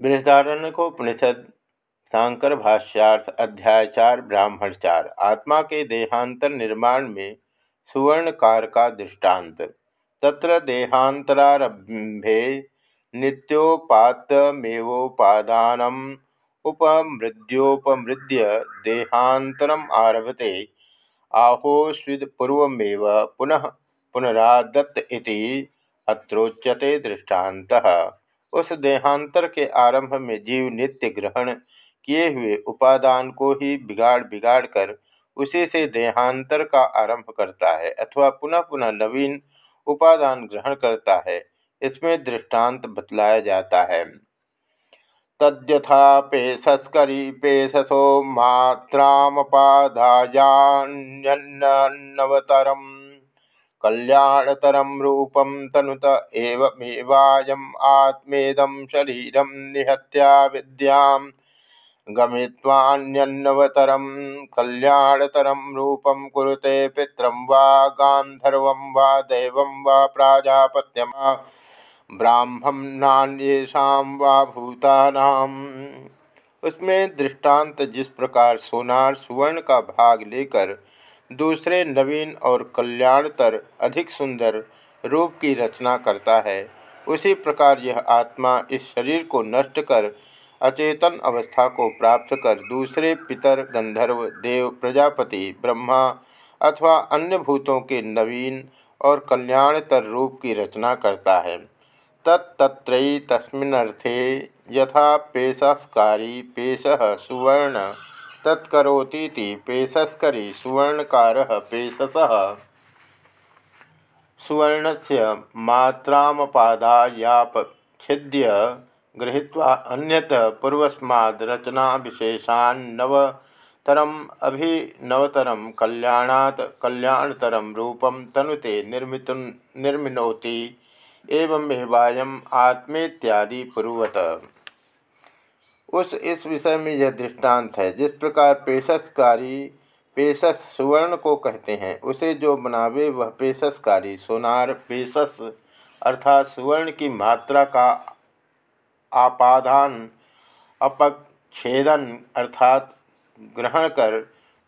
बृहदारण्यकोपनिषद शांकर भाष्यार्थ, अध्याय चार, ब्राह्मण चार, आत्मा के देहांतर निर्माण में सुवर्णकार का दृष्टांत। तत्र देहांतरारंभे नित्योपातमेवोपादानम उपमृद्योपमृद्य देहांतरम आरभते, आहोस्विदपूर्वमेव पुनः पुनरादत्त अत्रोच्यते दृष्टान्तः। उस देहांतर के आरंभ में जीव नित्य ग्रहण किए हुए उपादान को ही बिगाड़ बिगाड़ कर उसी से देहांतर का आरंभ करता है अथवा पुनः पुनः नवीन उपादान ग्रहण करता है। इसमें दृष्टांत बतलाया जाता है। तद्यथा पेशस्करी पेशसो मात्रामपाधायान्यवतरम कल्याणतरम रूपम तनुत एवमेवायम आत्मेदम शरीरम निहत्या विद्या गमित्वान्यन्नवतरम कल्याणतरम रूपम कुरुते पित्रम वा गांधर्व वा दैव वा प्राजापत्यम ब्राह्मम नान्येषा वा भूतानाम। उसमें दृष्टांत जिस प्रकार सोनार सुवर्ण का भाग लेकर दूसरे नवीन और कल्याणतर, अधिक सुंदर रूप की रचना करता है। उसी प्रकार यह आत्मा इस शरीर को नष्ट कर, अचेतन अवस्था को प्राप्त कर दूसरे पितर, गंधर्व, देव, प्रजापति, ब्रह्मा अथवा अन्य भूतों के नवीन और कल्याणतर रूप की रचना करता है। तत्त्रयी तस्मिन्नर्थे यथा पेशस्कारी पेश सुवर्ण तत्करोती पेशस्करी सुवर्णकार पेशस। सुवर्ण से मात्रामपादायापछिद्य गृहीत्वा अन्यत पूर्वस्माद् रचनाविशेषान्नवतरम् अभिनवतरं कल्याणात् कल्याणतरं रूपं तनुते निर्मित निर्मिनोति। एवमेवायम् आत्मेत्यादि पूर्वत। उस, इस विषय में यह दृष्टांत है। जिस प्रकार पेशसकारी, पेशस सुवर्ण को कहते हैं, उसे जो बनावे वह पेशसकारी, सोनार पेशस अर्थात सुवर्ण की मात्रा का आपादान अपक्षेदन अर्थात ग्रहण कर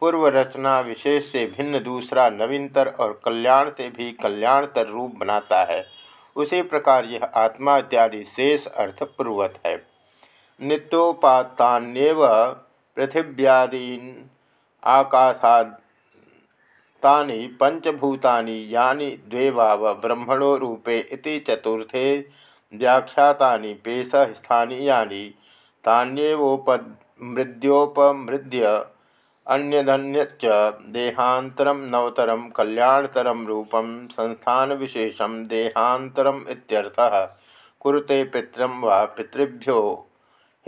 पूर्व रचना विशेष से भिन्न दूसरा नवीनतर और कल्याण से भी कल्याणतर रूप बनाता है। उसी प्रकार यह आत्मा इत्यादि शेष अर्थ पूर्वत है। नित्योपात्तान्यव पृथिव्यादीन आकाशात्तानि पंचभूतानि यानि द्वेवाव ब्रह्मणो रूपे इति चतुर्थे व्याख्यातानि पेश स्थानीयानि तान्येवोपमृद्योपमृद्य अन्यदन्यच्च देहान्तरं नवतरं कल्याणतरं रूपं संस्थानविशेषं देहान्तरम् इत्यर्थः कुरुते पितरं वा पितृभ्यो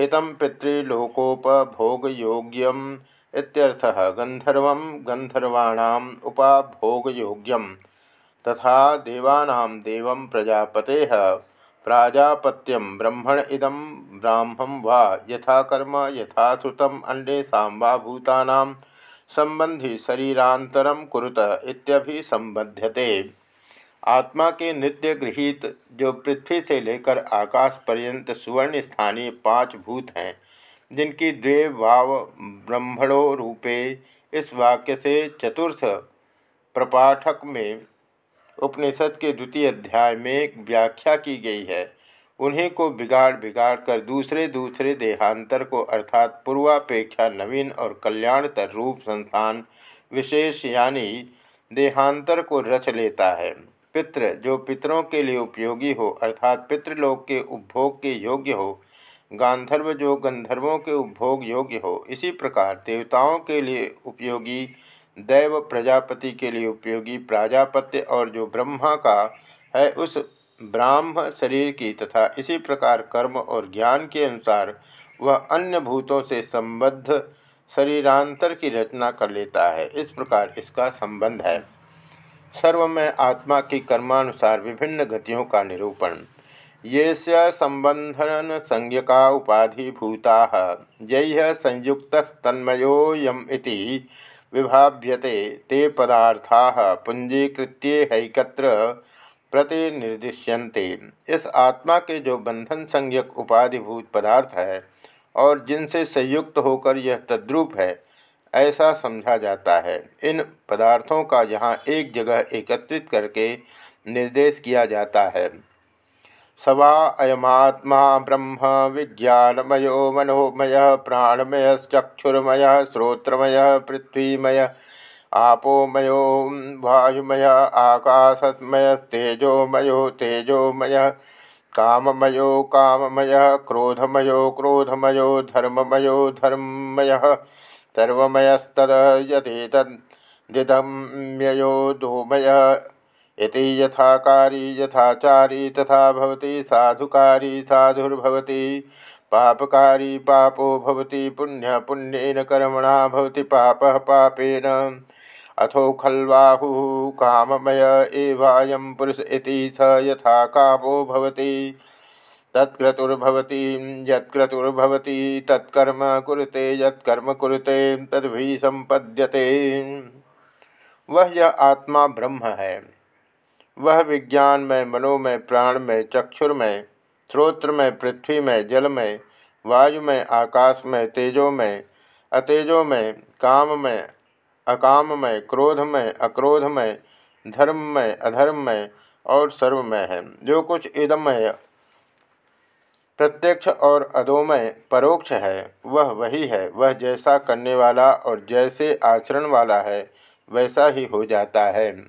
हित पितृलोकोपभोगयोग्यम इत्यर्थः गंधर्वं गंधर्वाणाम उपाभोगयोग्यम। तथा देवानां देवं प्रजापतेः प्राजापत्यम ब्रह्मण इदम ब्राह्मं वा यथा कर्म यथा श्रुतम अन्येषां वा भूतानां संबंधी शरीरांतरम कुरुत इत्यभिसंबध्यते आत्मा के नित्य गृहित जो पृथ्वी से लेकर आकाश पर्यंत सुवर्ण स्थानीय पाँच भूत हैं, जिनकी द्वे भाव ब्रह्मणो रूपे इस वाक्य से चतुर्थ प्रपाठक में उपनिषद के द्वितीय अध्याय में व्याख्या की गई है। उन्हीं को बिगाड़ बिगाड़ कर दूसरे दूसरे देहांतर को अर्थात पूर्वापेक्षा नवीन और कल्याणतर रूप संस्थान विशेष यानी देहांतर को रच लेता है। पितृ, जो पितरों के लिए उपयोगी हो, अर्थात पितृलोक के उपभोग के योग्य हो, गांधर्व, जो गंधर्वों के उपभोग योग्य हो, इसी प्रकार देवताओं के लिए उपयोगी, दैव प्रजापति के लिए उपयोगी, प्राजापत्य और जो ब्रह्मा का है, उस ब्राह्म शरीर की तथा इसी प्रकार कर्म और ज्ञान के अनुसार वह अन्य भूतों से संबद्ध शरीरांतर की रचना कर लेता है। इस प्रकार इसका संबंध है। सर्व में आत्मा की कर्मानुसार विभिन्न गतियों का निरूपण। ये संबंधन संज्ञका उपाधि भूता संयुक्त तन्मयोयम विभाव्यते ते पदार्था पुंजीकृत्यैकत्र प्रतिनिर्दिश्यन्ते। इस आत्मा के जो बंधन संज्ञक उपाधिभूत पदार्थ है और जिनसे संयुक्त होकर यह तद्रूप है ऐसा समझा जाता है। इन पदार्थों का यहाँ एक जगह एकत्रित करके निर्देश किया जाता है। सवा अयमात्मा ब्रह्म विज्ञानमयो मनोमय प्राणमय चक्षुर्मय श्रोत्रमय पृथ्वीमय आपोमयो वायुमय आकाशमयस्तेजोमयो तेजोमय काममयो काममय क्रोधमयो क्रोधमयो धर्ममयो धर्ममय सर्वमयस्तद यदेतदिदम्ययो धूमय। इति यथाकारी, यथाचारी, तथा भवति, साधुकारी, साधुर्भवति। पापकारी, पापो भवति, पुण्य, पुण्येन कर्मणा भवति, पापः पापेन। अथो खल्वाहु काममय एवायं पुरुष इति स यथा कामो भवति। तत्क्रतुर्भवती, यत्क्रतुर्भवती, तत्कर्म कुरुते, यत्कर्म कुरुते, तद्भि संपद्यते वह यह आत्मा ब्रह्म है। वह विज्ञान में मनोमय प्राण में, चक्षुर में श्रोत्र में, पृथ्वी में, जल में, वायु में, आकाश में, तेजो में, अतेजो में, काम में, अकाम में, क्रोध में, अक्रोध में, धर्म में, अधर्म में और सर्व में है। जो कुछ इदमय प्रत्यक्ष और अदोमय परोक्ष है, वह वही है, वह जैसा करने वाला और जैसे आचरण वाला है, वैसा ही हो जाता है।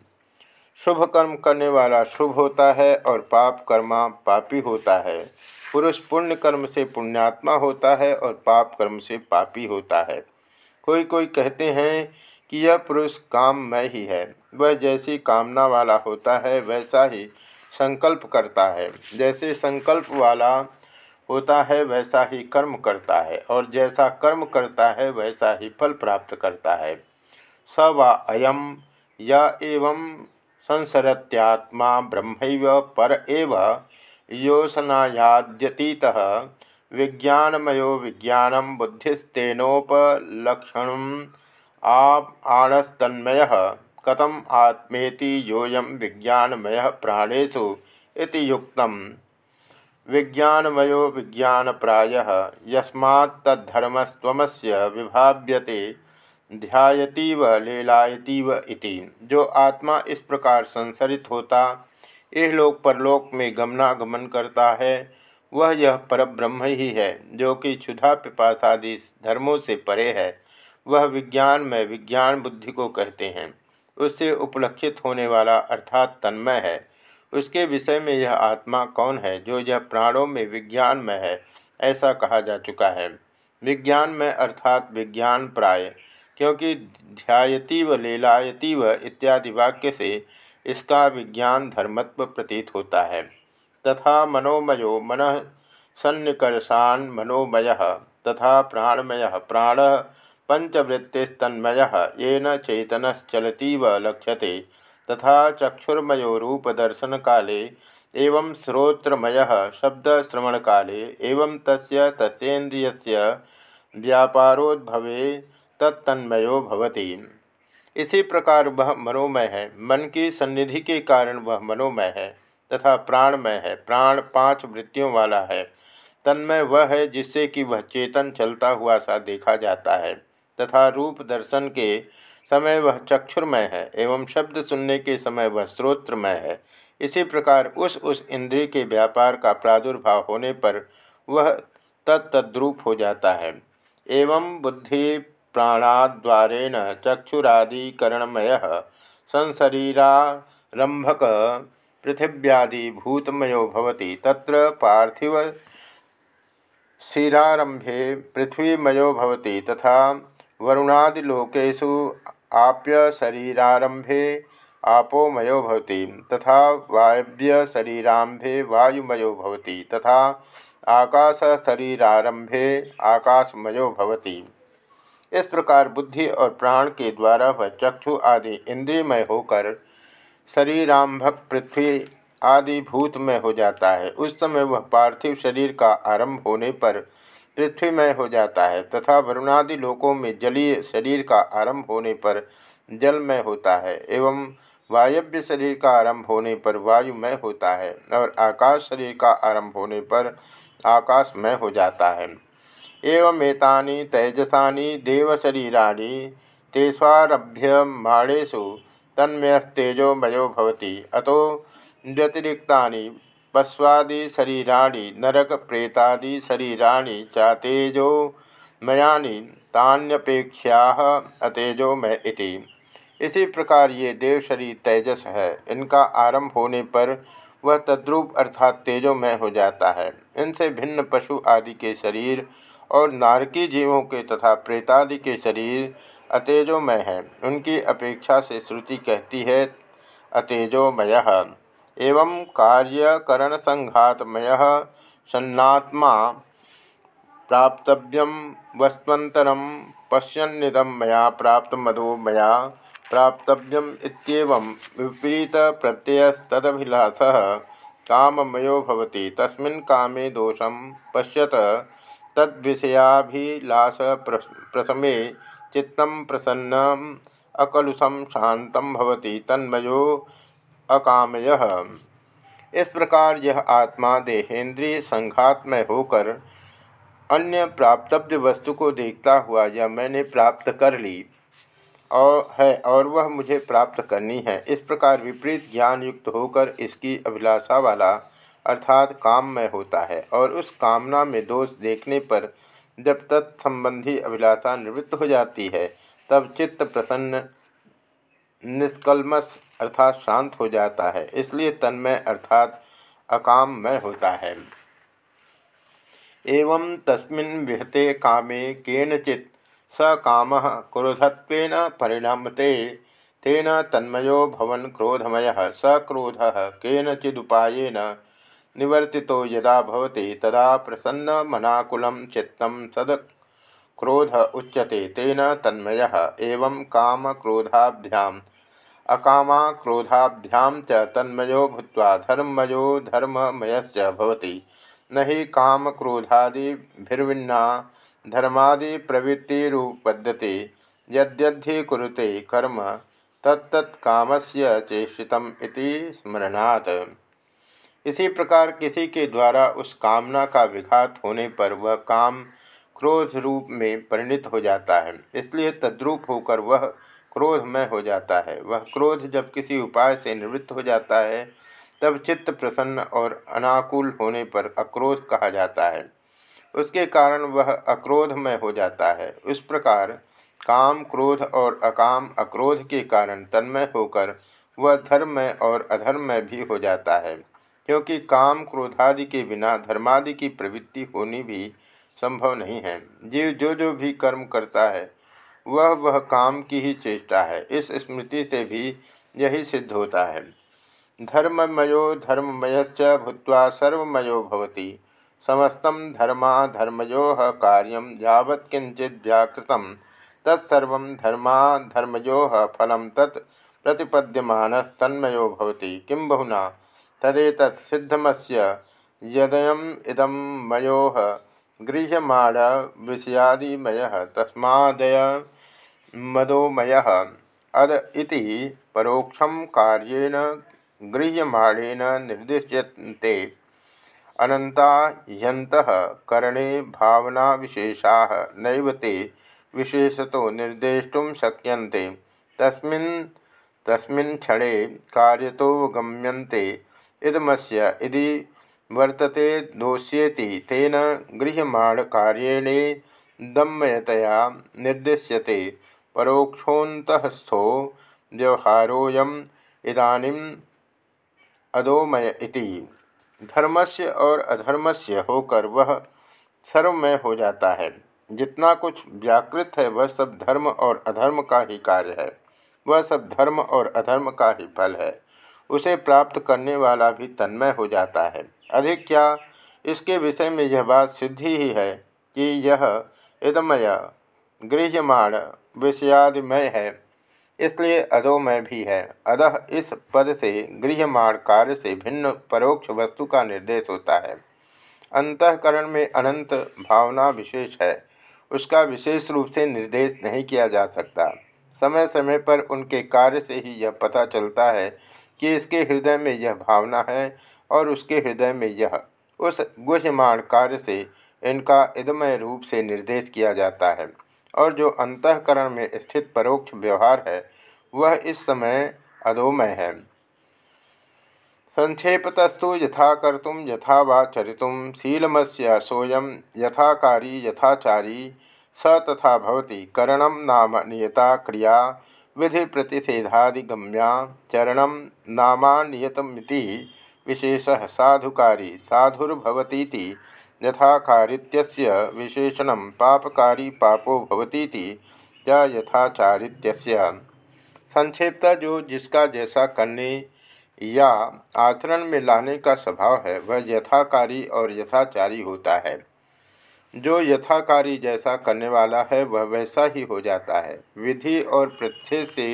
शुभ कर्म करने वाला शुभ होता है और पाप कर्मा पापी होता है। पुरुष पुण्य कर्म से पुण्यात्मा होता है और पाप कर्म से पापी होता है। कोई कोई कहते हैं कि यह पुरुष काम में ही है, वह जैसी कामना वाला होता है, वैसा ही संकल्प करता है। जैसे संकल्प वाला होता है, वैसा ही कर्म करता है और जैसा कर्म करता है, वैसा ही फल प्राप्त करता है। स व अयम या एवं संसरत्यात्मा ब्रह्म पर एव योसनायाद्यतीत विज्ञानमयो विज्ञान बुद्धिस्तेनोपलक्षण आप आणस्तन्मय कथम आत्मेति योयम विज्ञानमय प्राणेशु इति युक्तम। विज्ञानमयो विज्ञान प्राय यस्मात्तधर्मस्वमस्य विभाव्यते ध्यातीव लीलायतीव इति। जो आत्मा इस प्रकार संसरित होता यह लोक परलोक में गमनागमन करता है, वह यह परब्रह्म ही है, जो कि क्षुधा पिपासादि धर्मों से परे है। वह विज्ञान में विज्ञान बुद्धि को कहते हैं। उससे उपलक्षित होने वाला अर्थात तन्मय है। उसके विषय में यह आत्मा कौन है, जो यह प्राणों में विज्ञान में है, ऐसा कहा जा चुका है। विज्ञान में अर्थात विज्ञान प्राय, क्योंकि ध्यायतीव, लीलायतीव इत्यादि वाक्य से इसका विज्ञान धर्मत्व प्रतीत होता है। तथा मनोमयो मन सन्निकर्षान मनोमय, तथा प्राणमय प्राण पंचवृत्तिस्तन्मय येन चैतनश्चलतीव लक्ष्यते। तथा चक्षुर्मयो रूपदर्शन काले एवं श्रोत्रमय शब्दश्रवण काले एवं तस्य तस्ेन्द्रिय व्यापारोद्भवे तत्तन्मयो भवति। इसी प्रकार वह मनोमय है। मन की सन्निधि के कारण वह मनोमय है तथा प्राणमय है। प्राण पाँच वृत्तियों वाला है। तन्मय वह है जिससे कि वह चेतन चलता हुआ सा देखा जाता है तथा रूप दर्शन के समय वह चक्षुर्मय है एवं शब्द सुनने के समय वह श्रोत्रमय है। इसी प्रकार उस उस इंद्रिय के व्यापार का प्रादुर्भाव होने पर वह तत्तद्रूप हो जाता है। एवं बुद्धि प्राणाद्वारेण चक्षुरादिकरणमय संशरीरारंभक पृथिव्यादिभूतमयो भवति। तत्र पार्थिव शिरारंभे पृथ्वीमयो भवति तथा वरुणादिलोकेषु आप्यशरीरारंभे आपोमयो भवति, तथा वायव्यशरीरारंभे वायुमयो भवति, तथा आकाशशरीरारंभे आकाशमयो भवति। इस प्रकार बुद्धि और प्राण के द्वारा वह चक्षु आदि इंद्रियमय होकर शरीराम्भक पृथ्वी आदि भूतमय हो जाता है। उस समय वह पार्थिव शरीर का आरंभ होने पर पृथ्वीमय हो जाता है तथा वरुणादि लोकों में जलीय शरीर का आरंभ होने पर जलमय होता है एवं वायव्य शरीर का आरंभ होने पर वायुमय होता है और आकाश शरीर का आरंभ होने पर आकाशमय हो जाता है। एवमेतानि तेजसानि देवशरीराणि तेष्वारभ्यमाणेषु तन्मयस्तेजोमयो भवति। अतो व्यतिरिक्तानि पश्वादिशरीराणि नरकप्रेतादिशरीराणि चातेजोमयानि तान्यपेक्षाः अतेजोमय इति। इसी प्रकार ये देव शरीर तेजस है। इनका आरंभ होने पर वह तद्रूप अर्थात तेजोमय हो जाता है। इनसे भिन्न पशु आदि के शरीर और नारकी जीवों के तथा प्रेतादि के शरीर अतेजोमय है। उनकी अपेक्षा से श्रुति कहती है, अतेजोमय। एवं कार्यकरण संघातमय सन्नात्मा प्राप्तव्यम वस्तुतरम पश्यन्निदम मया प्राप्त मधो मया प्राप्तव्यम विपरीत प्रत्ययस्तदभिलाष काममयो भवति। तस्मिन् कामे दोषम पश्यत प्रसमे चित्त प्रसन्न अकलुषम शांत भवति। तन्मयो अकामय। इस प्रकार यह आत्मा देहेंद्रिय संघात में होकर अन्य प्राप्तव्य वस्तु को देखता हुआ यह मैंने प्राप्त कर ली और है और वह मुझे प्राप्त करनी है। इस प्रकार विपरीत ज्ञान युक्त होकर इसकी अभिलाषा वाला अर्थात काम में होता है और उस कामना में दोष देखने पर जब तत्संबंधी अभिलाषा निवृत्त हो जाती है, तब चित्त प्रसन्न निष्कलमस अर्थात शांत हो जाता है। इसलिए तन्मय अर्थात अकाम में होता है। एवं तस्मिन् विहते कामे केनचित् स काम क्रोधत्वेन परिणमते। तेन तन्मयो भवन क्रोधमय। स क्रोध केनचिदुपायेन निवर्तितो यदा भवति तदा प्रसन्न मनाकुल चित्त सद क्रोध उच्यते, तेन तन्मय, एवं काम क्रोधाभ्याम अकामा क्रोधाभ्याम च तन्मयो भूत्वा धर्मयो धर्ममयश्च भवति। न हि काम क्रोधादिभिर्विन्ना धर्मादि प्रवृत्तिरूपद्यते यद्यद्धि कुरुते कर्म तत्तत्कामस्य चेषितम स्मरणात्। इसी प्रकार किसी के द्वारा उस कामना का विघात होने पर वह काम क्रोध रूप में परिणित हो जाता है। इसलिए तद्रूप होकर वह क्रोध में हो जाता है। वह क्रोध जब किसी उपाय से निवृत्त हो जाता है, तब चित्त प्रसन्न और अनाकूल होने पर अक्रोध कहा जाता है। उसके कारण वह अक्रोध में हो जाता है। उस प्रकार काम क्रोध और अकाम अक्रोध के कारण तन्मय होकर वह धर्म में और अधर्म में भी हो जाता है। क्योंकि काम क्रोधादि के बिना धर्मादि की प्रवृत्ति होनी भी संभव नहीं है। जीव जो जो भी कर्म करता है, वह वह काम की ही चेष्टा है। इस स्मृति से भी यही सिद्ध होता है। धर्ममयो धर्ममयश्च भूत्वा सर्वमयो भवती। समस्त धर्मा धर्मयो कार्य यावत् किंचित व्याकृत। तत्सर्व धर्मा धर्मयो फल तत् प्रतिपद्यमानस्तन्मयो भवति। किं बहुना? तदेतत् सिद्धमस्य यदयम् इदं मयोः गृह्यमाण विषयादिमयः तस्मादय मदोमयः। अद इति परोक्षं कार्येण गृह्यमाणेन निर्दिश्यन्ते। अनंता यंत करणे भावना विशेषा नैव ते विशेषतो निर्देष्टुं शक्यन्ते। तस्मिन् तस्मिन् क्षणे कार्यतोगम्यन्ते इदमस्य यदि वर्तते दोष्येति, तेन गृह्यमाणकार्येणे दम्मयतया निर्दिश्यते। परोक्षोऽन्तःस्थो व्यवहारोऽयम् इदानीम् अदोमय इति। धर्मस्य और अधर्मस्य होकर वह सर्वमय हो जाता है। जितना कुछ व्याकृत है, वह सब धर्म और अधर्म का ही कार्य है। वह सब धर्म और अधर्म का ही फल है। उसे प्राप्त करने वाला भी तन्मय हो जाता है। अधिक क्या? इसके विषय में यह बात सिद्धि ही है कि यह इदमय, गृह्यमाण, विषयादिमय है। इसलिए अधोमय भी है। अधः इस पद से गृहमाण कार्य से भिन्न परोक्ष वस्तु का निर्देश होता है। अंतकरण में अनंत भावना विशेष है। उसका विशेष रूप से निर्देश नहीं किया जा सकता। समय समय पर उनके कार्य से ही यह पता चलता है कि इसके हृदय में यह भावना है और उसके हृदय में यह उस गुह्यमाण कार्य से इनका इदमय रूप से निर्देश किया जाता है। और जो अंतकरण में स्थित परोक्ष व्यवहार है, वह इस समय अधोमय है। संक्षेपतस्तु यथा कर्तुम यथा वा चरितुम शीलमस्य सोयम यथाकारी यथाचारी स तथा भवति करणम नाम नियता क्रिया विधि प्रतिषेधादिगम्या चरण नामानियतमिति विशेष साधुकारी साधुर्भवती यथाकारित्यस्य विशेषण पापकारी पापो भवती यथाचारित्यस्य। संक्षेपता जो जिसका जैसा करने या आचरण में लाने का स्वभाव है, वह यथाकारी और यथाचारी होता है। जो यथाकारी जैसा करने वाला है, वह वैसा ही हो जाता है। विधि और प्रत्यय से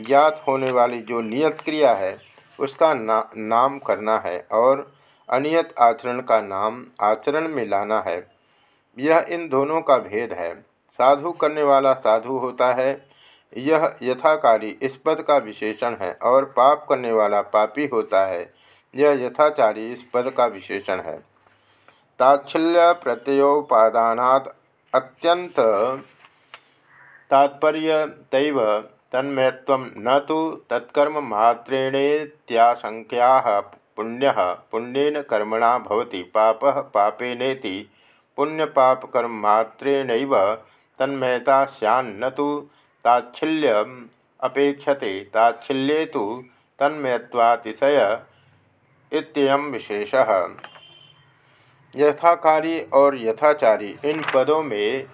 ज्ञात होने वाली जो नियत क्रिया है उसका ना, नाम करना है और अनियत आचरण का नाम आचरण में लाना है। यह इन दोनों का भेद है। साधु करने वाला साधु होता है। यह यथाकारी इस पद का विशेषण है और पाप करने वाला पापी होता है। यह यथाचारी इस पद का विशेषण है। ताच्छल्य प्रत्ययोपादानात् अत्यंत तात्पर्य तैव तन्मयत्व न तो तत्कर्म मात्रेणेत्याशंख्या पुण्य, पुण्यन कर्मणा भवति, पाप पापेनेति पुण्यपापकर्म मात्रेण तन्मयता सैन्न तो ताच्छल्य अपेक्षते, ताच्छल्ये तो तन्मयत्वातिशय इत्ययं विशेषः। यथाकारी और यथाचारी इन पदों में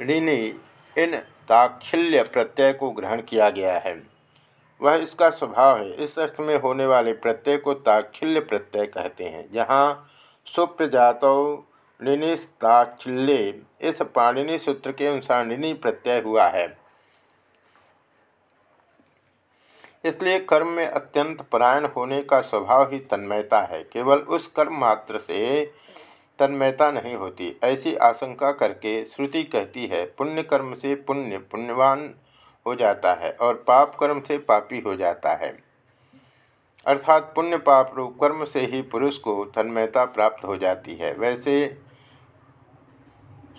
ऋणी इन ताक्षिल्य प्रत्यय को ग्रहण किया गया है। वह इसका स्वभाव है। इस अर्थ में होने वाले प्रत्यय को ताक्षिल्य प्रत्यय कहते हैं। जहाँ सुप्रजातौ निनिस्ताक्षिल्य इस पाणिनि सूत्र के अनुसार निनि प्रत्यय हुआ है। इसलिए कर्म में अत्यंत परायण होने का स्वभाव ही तन्मयता है। केवल उस कर्म मात्र से तन्मयता नहीं होती। ऐसी आशंका करके श्रुति कहती है पुण्य कर्म से पुण्य पुण्यवान हो जाता है और पाप कर्म से पापी हो जाता है। अर्थात पुण्य पाप रूप कर्म से ही पुरुष को तन्मयता प्राप्त हो जाती है। वैसे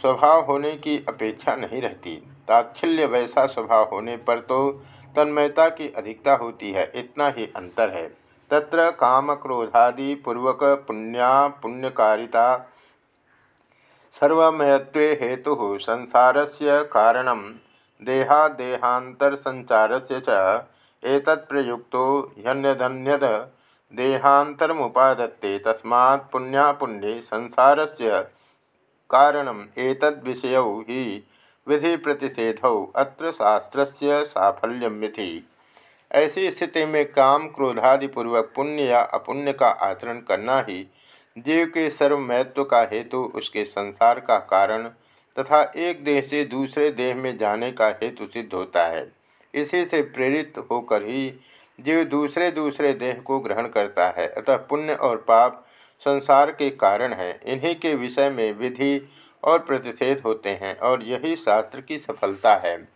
स्वभाव होने की अपेक्षा नहीं रहती। ताच्छल्य वैसा स्वभाव होने पर तो तन्मयता की अधिकता होती है। इतना ही अंतर है। तत्र काम क्रोधादि पूर्वक पुण्या पुण्यकारिता। सर्वमयत्व हेतु संसार से कारण। देहादेहांतर संचार से चुक्त ह्यन्यदन्यद। देहांतर मुपादत्ते तस्मा पुण्यापुण्ये संसार से कारण एक विषय ही विधि प्रतिषेधौ अत्र शास्त्र से साफल्यमिति ऐसी स्थिति में काम, क्रोधादिपूर्वक पुण्य या अपुण्य का आचरण करना ही जीव के सर्वमहत्व का हेतु उसके संसार का कारण तथा एक देह से दूसरे देह में जाने का हेतु सिद्ध होता है। इसी से प्रेरित होकर ही जीव दूसरे दूसरे देह को ग्रहण करता है। अतः पुण्य और पाप संसार के कारण है। इन्हीं के विषय में विधि और प्रतिषेध होते हैं और यही शास्त्र की सफलता है।